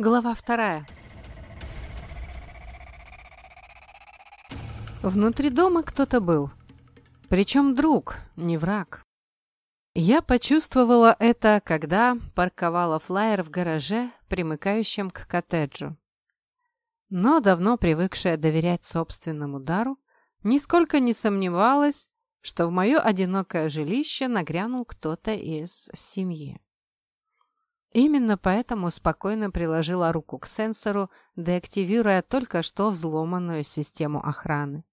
Глава вторая. Внутри дома кто-то был. Причем друг, не враг. Я почувствовала это, когда парковала флайер в гараже, примыкающем к коттеджу. Но давно привыкшая доверять собственному дару, нисколько не сомневалась, что в мое одинокое жилище нагрянул кто-то из семьи. Именно поэтому спокойно приложила руку к сенсору, деактивируя только что взломанную систему охраны.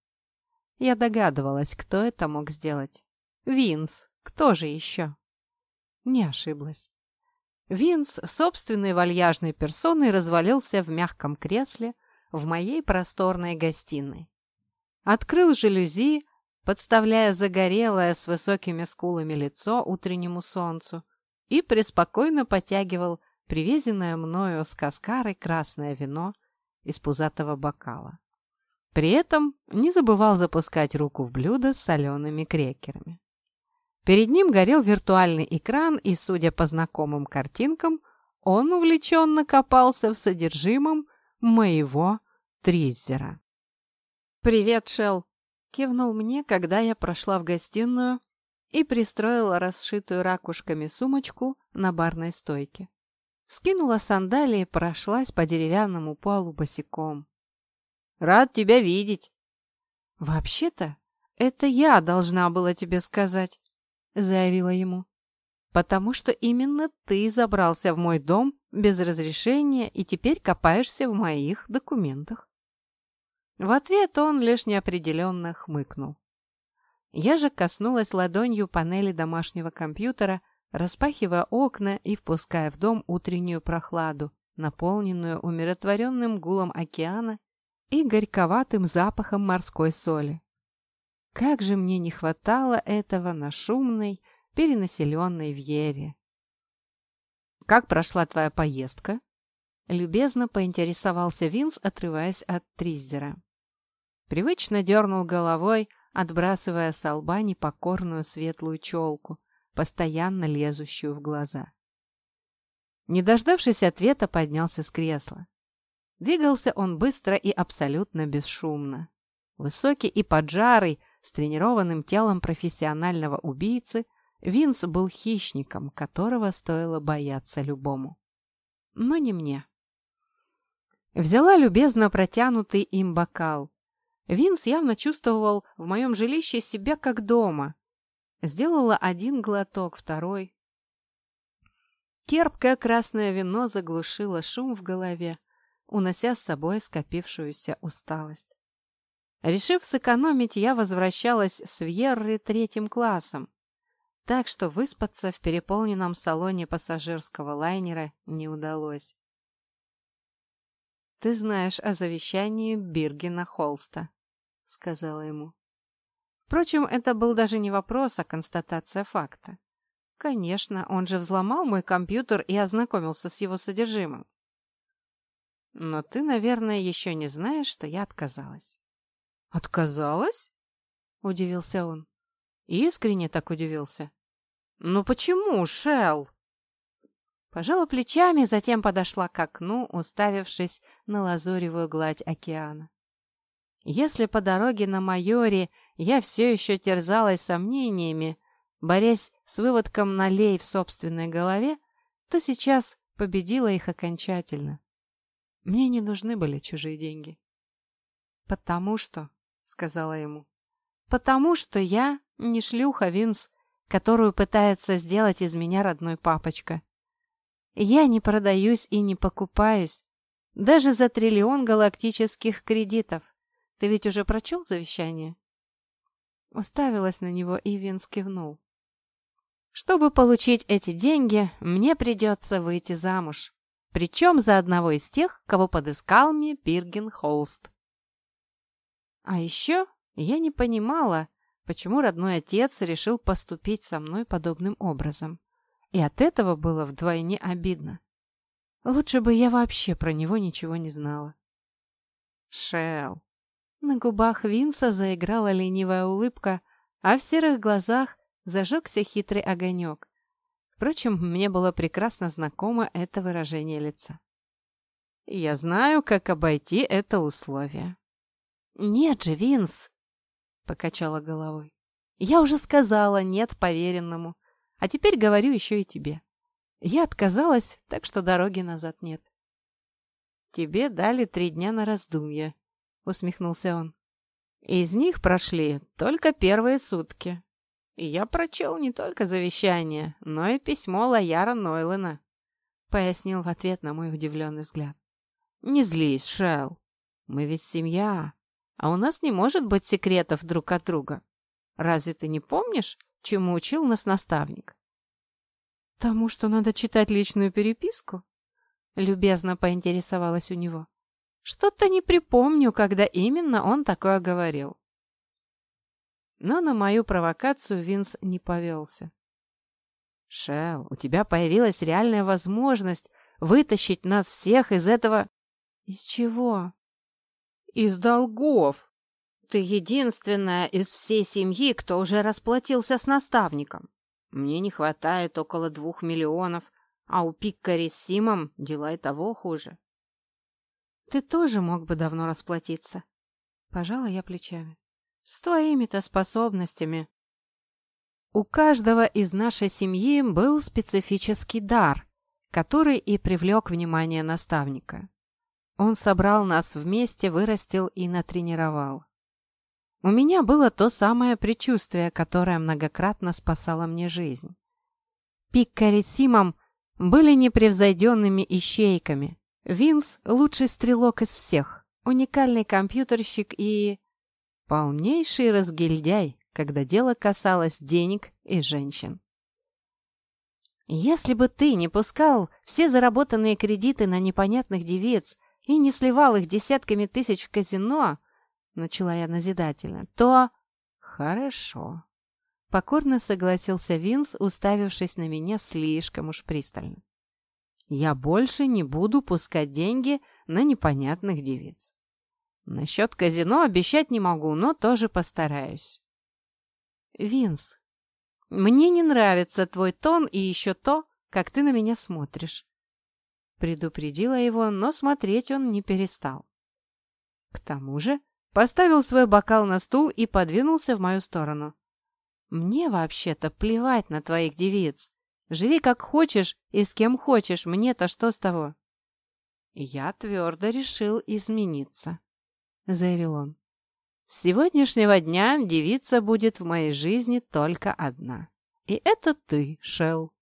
Я догадывалась, кто это мог сделать. Винс. Кто же еще? Не ошиблась. Винс собственной вальяжной персоной развалился в мягком кресле в моей просторной гостиной. Открыл жалюзи, подставляя загорелое с высокими скулами лицо утреннему солнцу, и преспокойно потягивал привезенное мною с каскары красное вино из пузатого бокала. При этом не забывал запускать руку в блюдо с солеными крекерами. Перед ним горел виртуальный экран, и, судя по знакомым картинкам, он увлеченно копался в содержимом моего тризера. «Привет, Шел!» — кивнул мне, когда я прошла в гостиную и пристроила расшитую ракушками сумочку на барной стойке. Скинула сандалии и прошлась по деревянному полу босиком. «Рад тебя видеть!» «Вообще-то, это я должна была тебе сказать», — заявила ему. «Потому что именно ты забрался в мой дом без разрешения и теперь копаешься в моих документах». В ответ он лишь неопределенно хмыкнул. Я же коснулась ладонью панели домашнего компьютера, распахивая окна и впуская в дом утреннюю прохладу, наполненную умиротворенным гулом океана и горьковатым запахом морской соли. Как же мне не хватало этого на шумной, перенаселенной Вьере. «Как прошла твоя поездка?» Любезно поинтересовался Винс, отрываясь от Триззера. Привычно дернул головой, отбрасывая с лба непокорную светлую челку, постоянно лезущую в глаза. Не дождавшись ответа, поднялся с кресла. Двигался он быстро и абсолютно бесшумно. Высокий и поджарый, с тренированным телом профессионального убийцы, Винс был хищником, которого стоило бояться любому. Но не мне. Взяла любезно протянутый им бокал, Винс явно чувствовал в моем жилище себя как дома. Сделала один глоток, второй. Терпкое красное вино заглушило шум в голове, унося с собой скопившуюся усталость. Решив сэкономить, я возвращалась с Вьерры третьим классом, так что выспаться в переполненном салоне пассажирского лайнера не удалось. «Ты знаешь о завещании Биргена Холста», — сказала ему. Впрочем, это был даже не вопрос, а констатация факта. Конечно, он же взломал мой компьютер и ознакомился с его содержимым. Но ты, наверное, еще не знаешь, что я отказалась. Отказалась? Удивился он. Искренне так удивился. Ну почему, Шел? Пожала плечами, затем подошла к окну, уставившись на лазуревую гладь океана. Если по дороге на Майоре я все еще терзалась сомнениями, борясь с выводком налей в собственной голове, то сейчас победила их окончательно. Мне не нужны были чужие деньги. «Потому что», — сказала ему, — «потому что я не шлюха, Винс, которую пытается сделать из меня родной папочка. Я не продаюсь и не покупаюсь, даже за триллион галактических кредитов. Ты ведь уже прочел завещание?» Уставилась на него, и Винс кивнул. «Чтобы получить эти деньги, мне придется выйти замуж. Причем за одного из тех, кого подыскал мне Бирген Холст. А еще я не понимала, почему родной отец решил поступить со мной подобным образом. И от этого было вдвойне обидно. Лучше бы я вообще про него ничего не знала. Шел. На губах Винса заиграла ленивая улыбка, а в серых глазах зажегся хитрый огонек. Впрочем, мне было прекрасно знакомо это выражение лица. Я знаю, как обойти это условие». «Нет же, Винс!» — покачала головой. «Я уже сказала «нет» поверенному, а теперь говорю еще и тебе. Я отказалась, так что дороги назад нет». «Тебе дали три дня на раздумье», — усмехнулся он. «Из них прошли только первые сутки. И я прочел не только завещание, но и письмо Лояра Нойлена», — пояснил в ответ на мой удивленный взгляд. «Не злись, Шел. Мы ведь семья, а у нас не может быть секретов друг от друга. Разве ты не помнишь, чему учил нас наставник?» «Тому, что надо читать личную переписку?» Любезно поинтересовалась у него. Что-то не припомню, когда именно он такое говорил. Но на мою провокацию Винс не повелся. «Шел, у тебя появилась реальная возможность вытащить нас всех из этого...» «Из чего?» «Из долгов. Ты единственная из всей семьи, кто уже расплатился с наставником. Мне не хватает около двух миллионов, а у Пиккари с Симом дела и того хуже. Ты тоже мог бы давно расплатиться. Пожала я плечами. С твоими-то способностями. У каждого из нашей семьи был специфический дар, который и привлек внимание наставника. Он собрал нас вместе, вырастил и натренировал. У меня было то самое предчувствие, которое многократно спасало мне жизнь. Пиккари Симом были непревзойденными ищейками. Винс – лучший стрелок из всех, уникальный компьютерщик и... полнейший разгильдяй, когда дело касалось денег и женщин. «Если бы ты не пускал все заработанные кредиты на непонятных девиц и не сливал их десятками тысяч в казино, — начала я назидательно, — то... Хорошо. Покорно согласился Винс, уставившись на меня слишком уж пристально. «Я больше не буду пускать деньги на непонятных девиц. Насчет казино обещать не могу, но тоже постараюсь». «Винс, мне не нравится твой тон и еще то, как ты на меня смотришь». Предупредила его, но смотреть он не перестал. К тому же поставил свой бокал на стул и подвинулся в мою сторону. Мне вообще-то плевать на твоих девиц. Живи как хочешь и с кем хочешь, мне-то что с того? Я твердо решил измениться, заявил он. С сегодняшнего дня девица будет в моей жизни только одна. И это ты, Шел.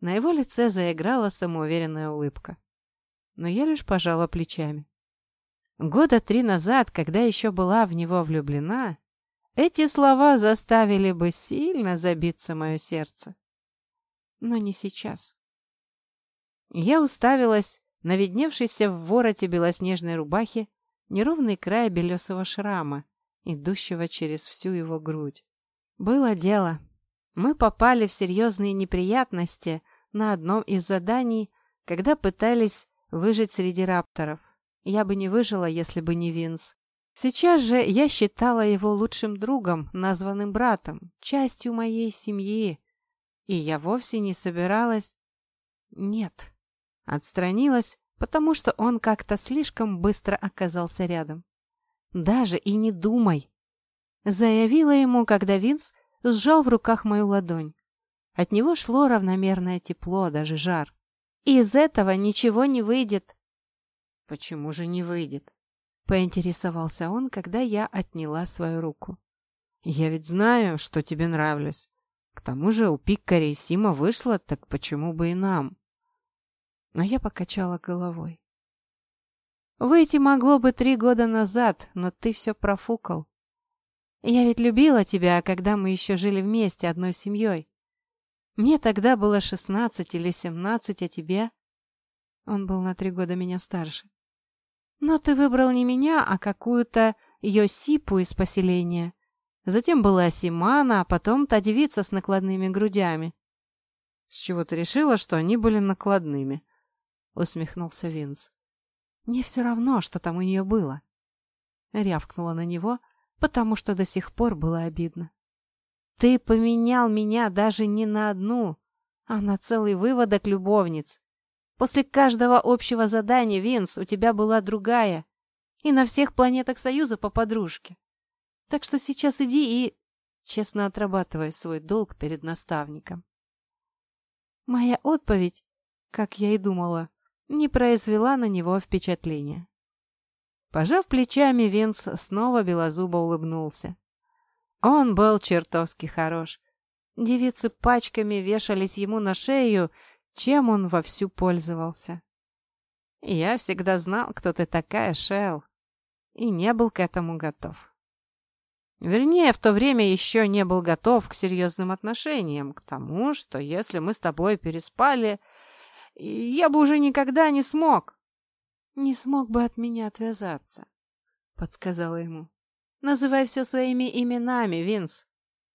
На его лице заиграла самоуверенная улыбка. Но я лишь пожала плечами. Года три назад, когда еще была в него влюблена, эти слова заставили бы сильно забиться мое сердце. Но не сейчас. Я уставилась на видневшийся в вороте белоснежной рубахи неровный край белесого шрама, идущего через всю его грудь. Было дело. Мы попали в серьезные неприятности на одном из заданий, когда пытались выжить среди рапторов. Я бы не выжила, если бы не Винс. Сейчас же я считала его лучшим другом, названным братом, частью моей семьи. И я вовсе не собиралась... Нет. Отстранилась, потому что он как-то слишком быстро оказался рядом. «Даже и не думай!» Заявила ему, когда Винс сжал в руках мою ладонь. От него шло равномерное тепло, даже жар. «Из этого ничего не выйдет!» «Почему же не выйдет?» Поинтересовался он, когда я отняла свою руку. «Я ведь знаю, что тебе нравлюсь. К тому же у Пиккари и Сима вышло, так почему бы и нам?» Но я покачала головой. «Выйти могло бы три года назад, но ты все профукал. Я ведь любила тебя, когда мы еще жили вместе одной семьей. Мне тогда было шестнадцать или семнадцать, а тебе...» Он был на три года меня старше. Но ты выбрал не меня, а какую-то Йосипу из поселения. Затем была Симана, а потом та девица с накладными грудями. «С чего ты решила, что они были накладными?» — усмехнулся Винс. «Мне все равно, что там у нее было». Рявкнула на него, потому что до сих пор было обидно. «Ты поменял меня даже не на одну, а на целый выводок любовниц. После каждого общего задания, Винс, у тебя была другая. И на всех планетах Союза по подружке. Так что сейчас иди и честно отрабатывай свой долг перед наставником. Моя отповедь, как я и думала, не произвела на него впечатления. Пожав плечами, Винс снова белозубо улыбнулся. Он был чертовски хорош. Девицы пачками вешались ему на шею, чем он вовсю пользовался. Я всегда знал, кто ты такая, Шел, и не был к этому готов. Вернее, в то время еще не был готов к серьезным отношениям, к тому, что если мы с тобой переспали, я бы уже никогда не смог. Не смог бы от меня отвязаться, подсказала ему. Называй все своими именами, Винс.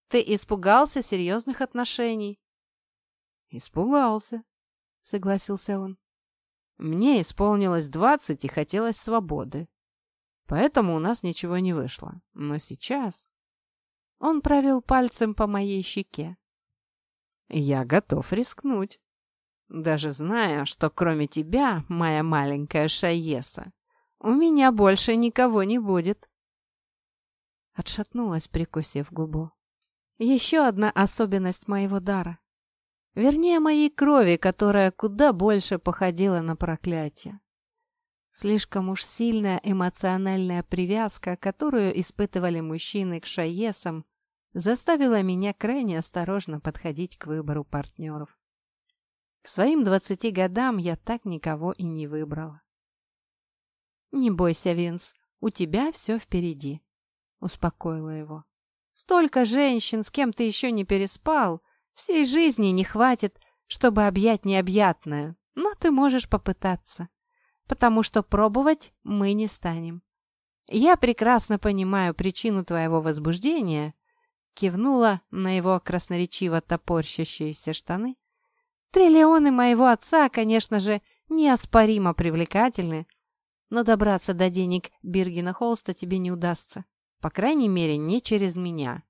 Ты испугался серьезных отношений? Испугался, согласился он. Мне исполнилось двадцать и хотелось свободы. Поэтому у нас ничего не вышло. Но сейчас... Он провел пальцем по моей щеке. Я готов рискнуть. Даже зная, что кроме тебя, моя маленькая Шаеса, у меня больше никого не будет. Отшатнулась, прикусив губу. Еще одна особенность моего дара. Вернее, моей крови, которая куда больше походила на проклятие. Слишком уж сильная эмоциональная привязка, которую испытывали мужчины к шаесам, заставила меня крайне осторожно подходить к выбору партнеров. К своим двадцати годам я так никого и не выбрала. «Не бойся, Винс, у тебя все впереди», — успокоила его. «Столько женщин, с кем ты еще не переспал, всей жизни не хватит, чтобы объять необъятное, но ты можешь попытаться потому что пробовать мы не станем. Я прекрасно понимаю причину твоего возбуждения, кивнула на его красноречиво топорщащиеся штаны. Триллионы моего отца, конечно же, неоспоримо привлекательны, но добраться до денег Биргена Холста тебе не удастся. По крайней мере, не через меня.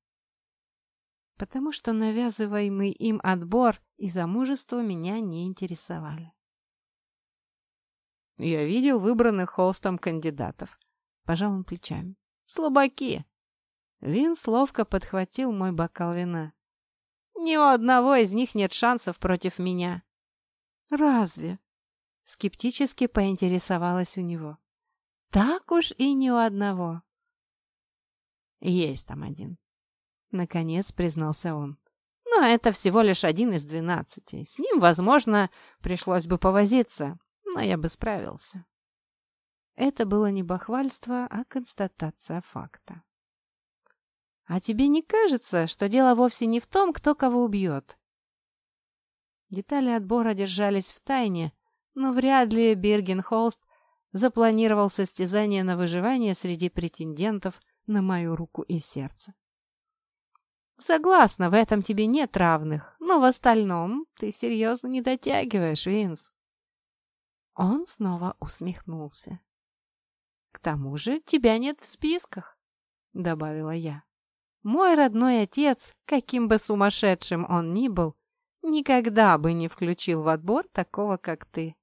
Потому что навязываемый им отбор и замужество меня не интересовали. Я видел выбранных холстом кандидатов. Пожал он плечами. Слабаки. Винс ловко подхватил мой бокал вина. Ни у одного из них нет шансов против меня. Разве? Скептически поинтересовалась у него. Так уж и ни у одного. Есть там один. Наконец признался он. Но это всего лишь один из двенадцати. С ним, возможно, пришлось бы повозиться но я бы справился. Это было не бахвальство, а констатация факта. А тебе не кажется, что дело вовсе не в том, кто кого убьет? Детали отбора держались в тайне, но вряд ли Бергенхолст запланировал состязание на выживание среди претендентов на мою руку и сердце. Согласна, в этом тебе нет равных, но в остальном ты серьезно не дотягиваешь, Винс. Он снова усмехнулся. «К тому же тебя нет в списках», — добавила я. «Мой родной отец, каким бы сумасшедшим он ни был, никогда бы не включил в отбор такого, как ты».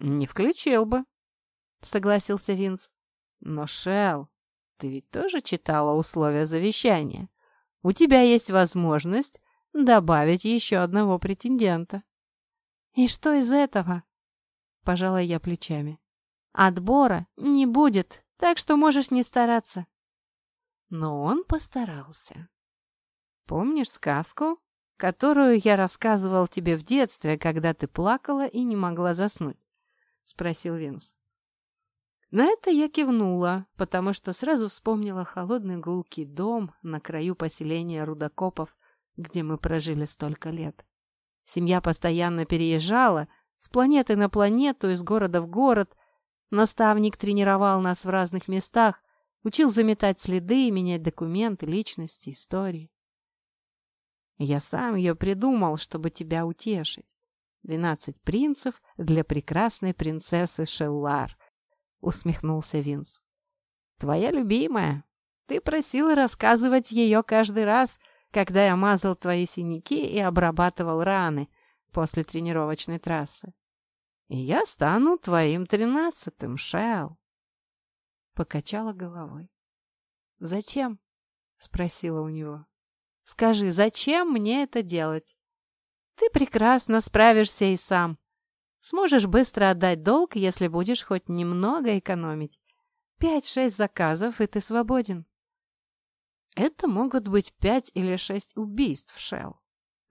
«Не включил бы», — согласился Винс. «Но, Шел, ты ведь тоже читала условия завещания. У тебя есть возможность добавить еще одного претендента». «И что из этого?» Пожала я плечами. Отбора не будет, так что можешь не стараться. Но он постарался. Помнишь сказку, которую я рассказывал тебе в детстве, когда ты плакала и не могла заснуть? Спросил Винс. На это я кивнула, потому что сразу вспомнила холодный гулкий дом на краю поселения рудокопов, где мы прожили столько лет. Семья постоянно переезжала, с планеты на планету, из города в город. Наставник тренировал нас в разных местах, учил заметать следы, менять документы, личности, истории. Я сам ее придумал, чтобы тебя утешить. «Двенадцать принцев для прекрасной принцессы Шеллар», — усмехнулся Винс. «Твоя любимая. Ты просила рассказывать ее каждый раз, когда я мазал твои синяки и обрабатывал раны, после тренировочной трассы. и я стану твоим тринадцатым, Шел. Покачала головой. «Зачем?» — спросила у него. «Скажи, зачем мне это делать? Ты прекрасно справишься и сам. Сможешь быстро отдать долг, если будешь хоть немного экономить. Пять-шесть заказов, и ты свободен. Это могут быть пять или шесть убийств, Шелл.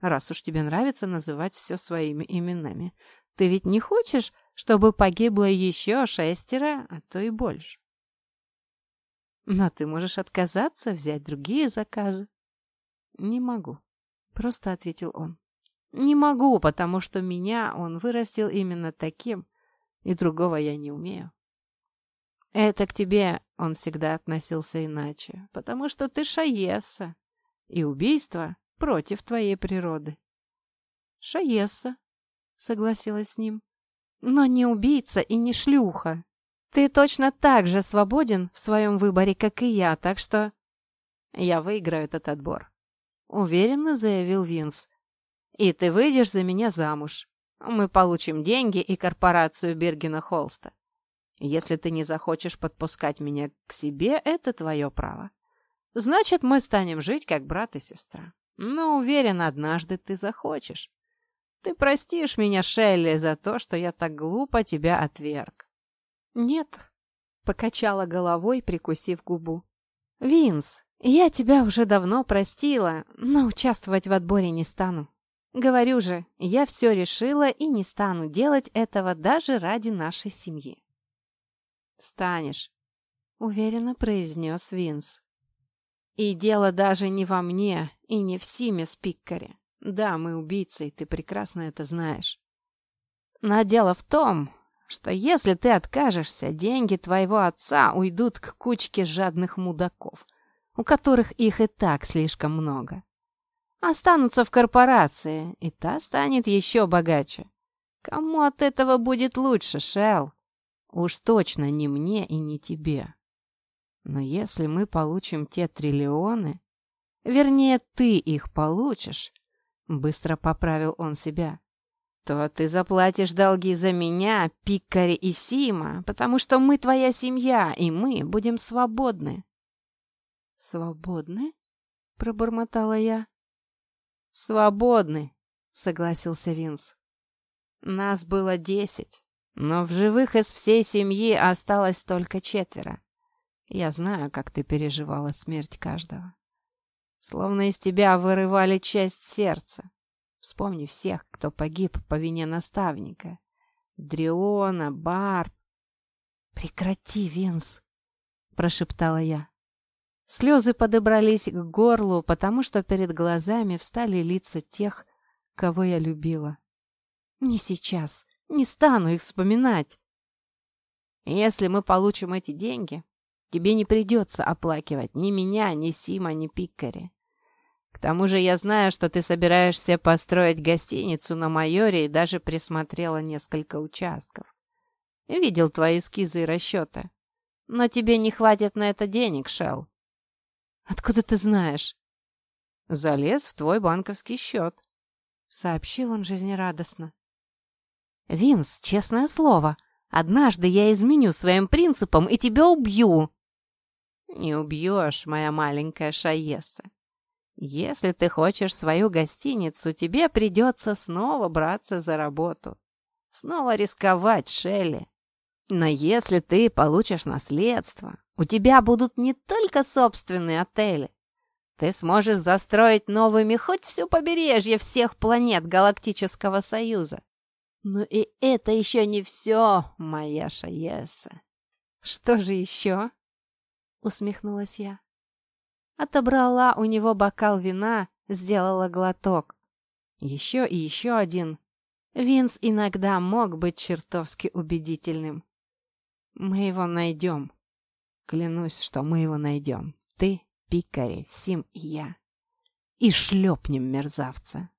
Раз уж тебе нравится называть все своими именами. Ты ведь не хочешь, чтобы погибло еще шестеро, а то и больше. Но ты можешь отказаться, взять другие заказы. Не могу, просто ответил он. Не могу, потому что меня он вырастил именно таким, и другого я не умею. Это к тебе он всегда относился иначе, потому что ты шаеса, и убийство против твоей природы. Шаеса, согласилась с ним, но не убийца и не шлюха. Ты точно так же свободен в своем выборе, как и я, так что... Я выиграю этот отбор. Уверенно заявил Винс. И ты выйдешь за меня замуж. Мы получим деньги и корпорацию Бергена Холста. Если ты не захочешь подпускать меня к себе, это твое право. Значит, мы станем жить как брат и сестра. Но уверен, однажды ты захочешь. Ты простишь меня, Шелли, за то, что я так глупо тебя отверг. Нет, покачала головой, прикусив губу. Винс, я тебя уже давно простила, но участвовать в отборе не стану. Говорю же, я все решила и не стану делать этого даже ради нашей семьи. «Станешь», — уверенно произнес Винс. «И дело даже не во мне и не в Симе Спиккаре. Да, мы убийцы, и ты прекрасно это знаешь. Но дело в том, что если ты откажешься, деньги твоего отца уйдут к кучке жадных мудаков, у которых их и так слишком много. Останутся в корпорации, и та станет еще богаче. Кому от этого будет лучше, Шелл? Уж точно не мне и не тебе. Но если мы получим те триллионы, вернее, ты их получишь, быстро поправил он себя, то ты заплатишь долги за меня, Пикари и Сима, потому что мы твоя семья, и мы будем свободны. Свободны? Пробормотала я. Свободны, согласился Винс. Нас было десять. Но в живых из всей семьи осталось только четверо. Я знаю, как ты переживала смерть каждого. Словно из тебя вырывали часть сердца. Вспомни всех, кто погиб по вине наставника. Дриона, Барб. «Прекрати, Винс!» — прошептала я. Слезы подобрались к горлу, потому что перед глазами встали лица тех, кого я любила. «Не сейчас. Не стану их вспоминать. Если мы получим эти деньги, тебе не придется оплакивать ни меня, ни Сима, ни Пиккари. К тому же я знаю, что ты собираешься построить гостиницу на Майоре и даже присмотрела несколько участков. Видел твои эскизы и расчеты. Но тебе не хватит на это денег, Шелл. Откуда ты знаешь? Залез в твой банковский счет. Сообщил он жизнерадостно. «Винс, честное слово, однажды я изменю своим принципам и тебя убью!» «Не убьешь, моя маленькая Шаеса. Если ты хочешь свою гостиницу, тебе придется снова браться за работу. Снова рисковать, Шелли. Но если ты получишь наследство, у тебя будут не только собственные отели. Ты сможешь застроить новыми хоть все побережье всех планет Галактического Союза. Но и это еще не все, моя Шаеса. Что же еще? Усмехнулась я. Отобрала у него бокал вина, сделала глоток. Еще и еще один. Винс иногда мог быть чертовски убедительным. Мы его найдем. Клянусь, что мы его найдем. Ты, Пикари, Сим и я. И шлепнем мерзавца.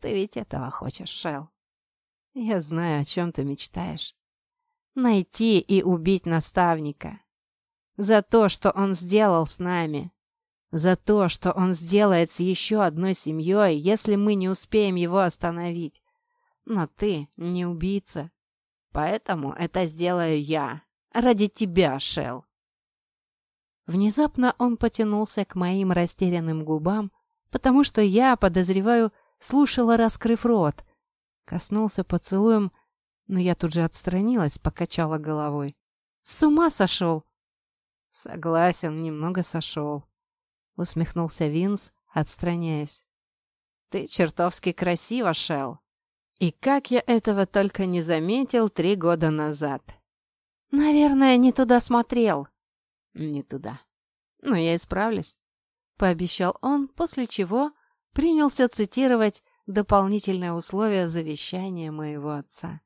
Ты ведь этого хочешь, Шел? Я знаю, о чем ты мечтаешь. Найти и убить наставника. За то, что он сделал с нами. За то, что он сделает с еще одной семьей, если мы не успеем его остановить. Но ты не убийца. Поэтому это сделаю я. Ради тебя, Шел. Внезапно он потянулся к моим растерянным губам, потому что я, подозреваю, слушала, раскрыв рот. Коснулся поцелуем, но я тут же отстранилась, покачала головой. «С ума сошел!» «Согласен, немного сошел», — усмехнулся Винс, отстраняясь. «Ты чертовски красива, Шел. И как я этого только не заметил три года назад!» «Наверное, не туда смотрел», не туда. Но я исправлюсь, пообещал он, после чего принялся цитировать дополнительное условие завещания моего отца.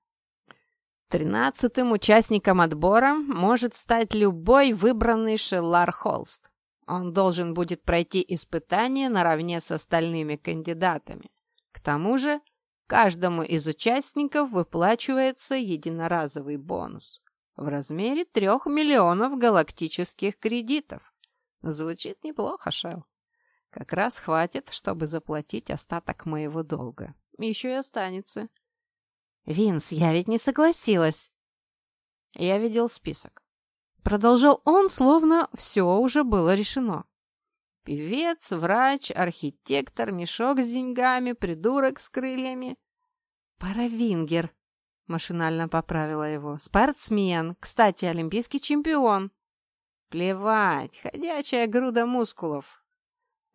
Тринадцатым участником отбора может стать любой выбранный Шеллар Холст. Он должен будет пройти испытание наравне с остальными кандидатами. К тому же, каждому из участников выплачивается единоразовый бонус в размере трех миллионов галактических кредитов. Звучит неплохо, Шел. Как раз хватит, чтобы заплатить остаток моего долга. Еще и останется. Винс, я ведь не согласилась. Я видел список. Продолжал он, словно все уже было решено. Певец, врач, архитектор, мешок с деньгами, придурок с крыльями. Паравингер, Машинально поправила его. «Спортсмен. Кстати, олимпийский чемпион». «Плевать. Ходячая груда мускулов.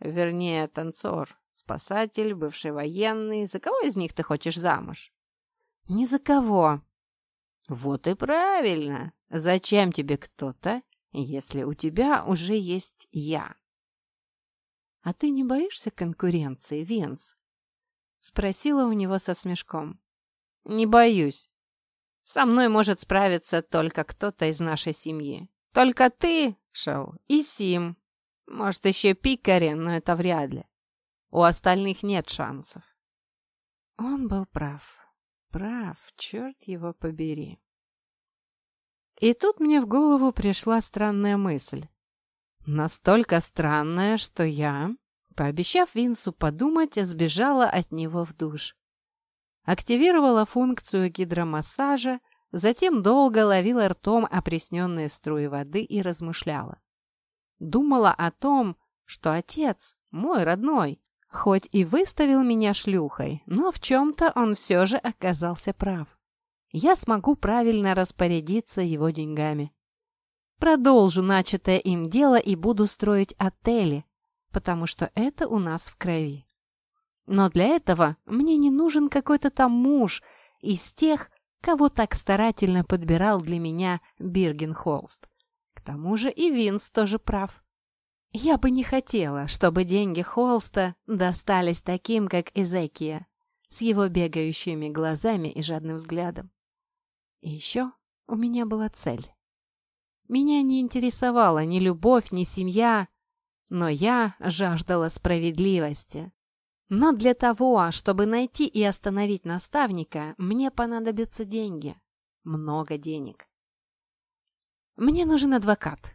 Вернее, танцор, спасатель, бывший военный. За кого из них ты хочешь замуж?» «Ни за кого». «Вот и правильно. Зачем тебе кто-то, если у тебя уже есть я?» «А ты не боишься конкуренции, Винс?» Спросила у него со смешком. «Не боюсь. Со мной может справиться только кто-то из нашей семьи. Только ты, Шоу, и Сим. Может, еще Пикари, но это вряд ли. У остальных нет шансов». Он был прав. Прав, черт его побери. И тут мне в голову пришла странная мысль. Настолько странная, что я, пообещав Винсу подумать, сбежала от него в душ активировала функцию гидромассажа, затем долго ловила ртом опресненные струи воды и размышляла. Думала о том, что отец, мой родной, хоть и выставил меня шлюхой, но в чем-то он все же оказался прав. Я смогу правильно распорядиться его деньгами. Продолжу начатое им дело и буду строить отели, потому что это у нас в крови. Но для этого мне не нужен какой-то там муж из тех, кого так старательно подбирал для меня Биргенхолст. К тому же и Винс тоже прав. Я бы не хотела, чтобы деньги Холста достались таким, как Эзекия, с его бегающими глазами и жадным взглядом. И еще у меня была цель. Меня не интересовала ни любовь, ни семья, но я жаждала справедливости, но для того, чтобы найти и остановить наставника, мне понадобятся деньги. Много денег. «Мне нужен адвокат», —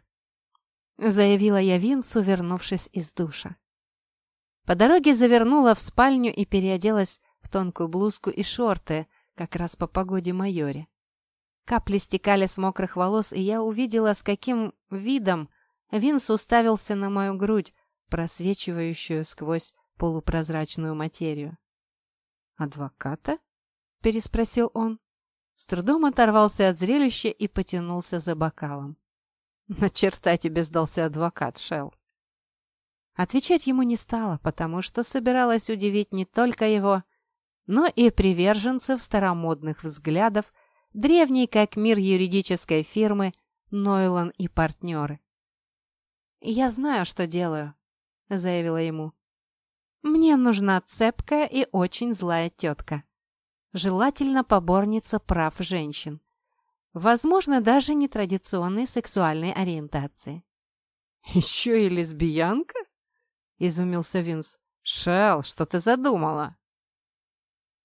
заявила я Винсу, вернувшись из душа. По дороге завернула в спальню и переоделась в тонкую блузку и шорты, как раз по погоде майоре. Капли стекали с мокрых волос, и я увидела, с каким видом Винс уставился на мою грудь, просвечивающую сквозь полупрозрачную материю. «Адвоката?» — переспросил он. С трудом оторвался от зрелища и потянулся за бокалом. «На черта тебе сдался адвокат, Шелл!» Отвечать ему не стала, потому что собиралась удивить не только его, но и приверженцев старомодных взглядов древней как мир юридической фирмы Нойлан и партнеры. «Я знаю, что делаю», — заявила ему. Мне нужна цепкая и очень злая тетка. Желательно поборница прав женщин. Возможно, даже нетрадиционной сексуальной ориентации. «Еще и лесбиянка?» — изумился Винс. «Шел, что ты задумала?»